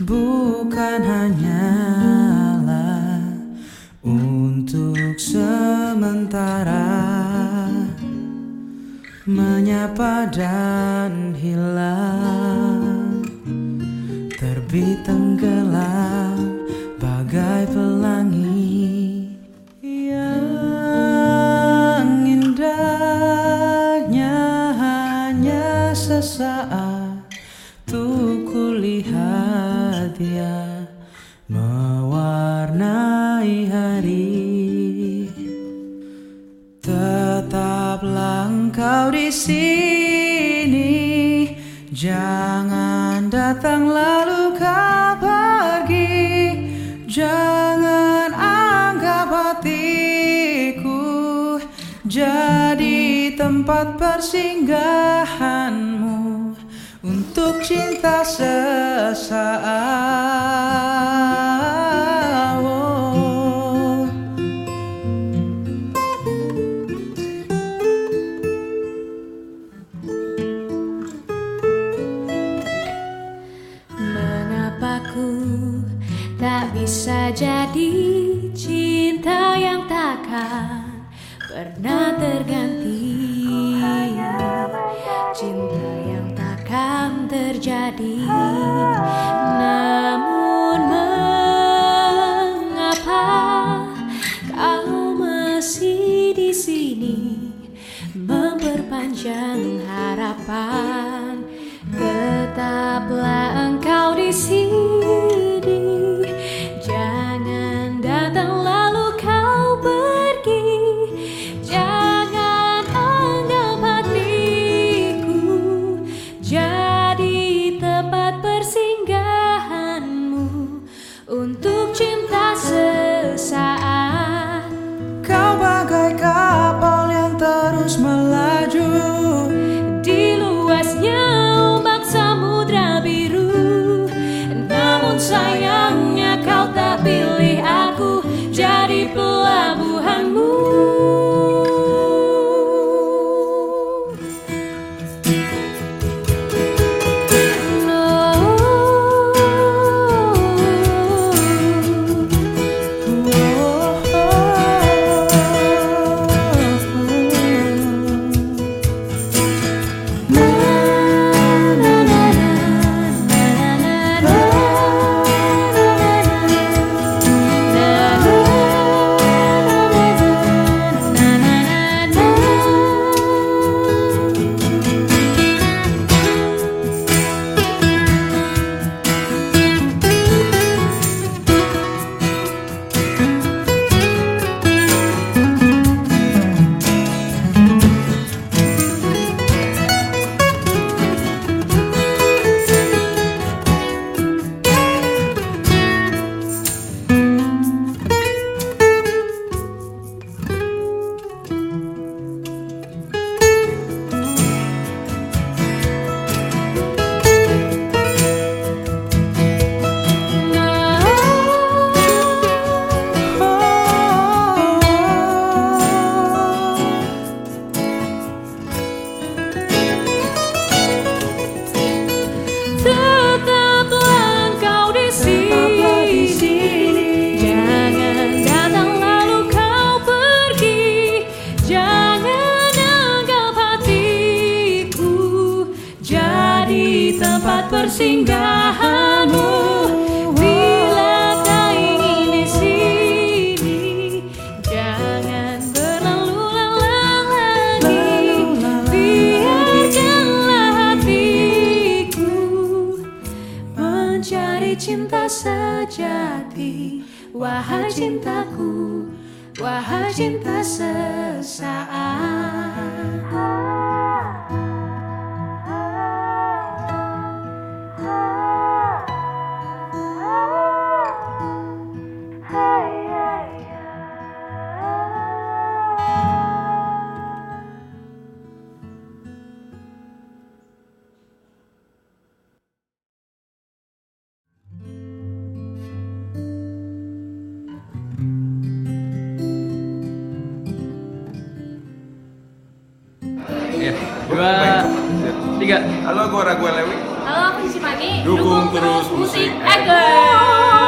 Bukan hanyalah untuk sementara. Menyapa dan hilang. Terbit tenggelam bagai pelangi Yang indahnya hanya sesaat sini. Jangan datang lalu kau pergi. Jangan anggap hatiku Jadi tempat persinggahanmu. Untuk cinta sesaat bisa jadi cinta yang takkan pernah terganti. Cinta yang takkan terjadi Tempat persinggahanmu. Bila kau ingin di sini Jangan berlalu lalang lagi. Biarkanlah hatiku Mencari cinta sejati. Wahai cintaku Wahai cinta sesaat Dua, tiga. Halo, gue Raguel Lewi. Halo, aku Cimani. Dukung terus musik Eger.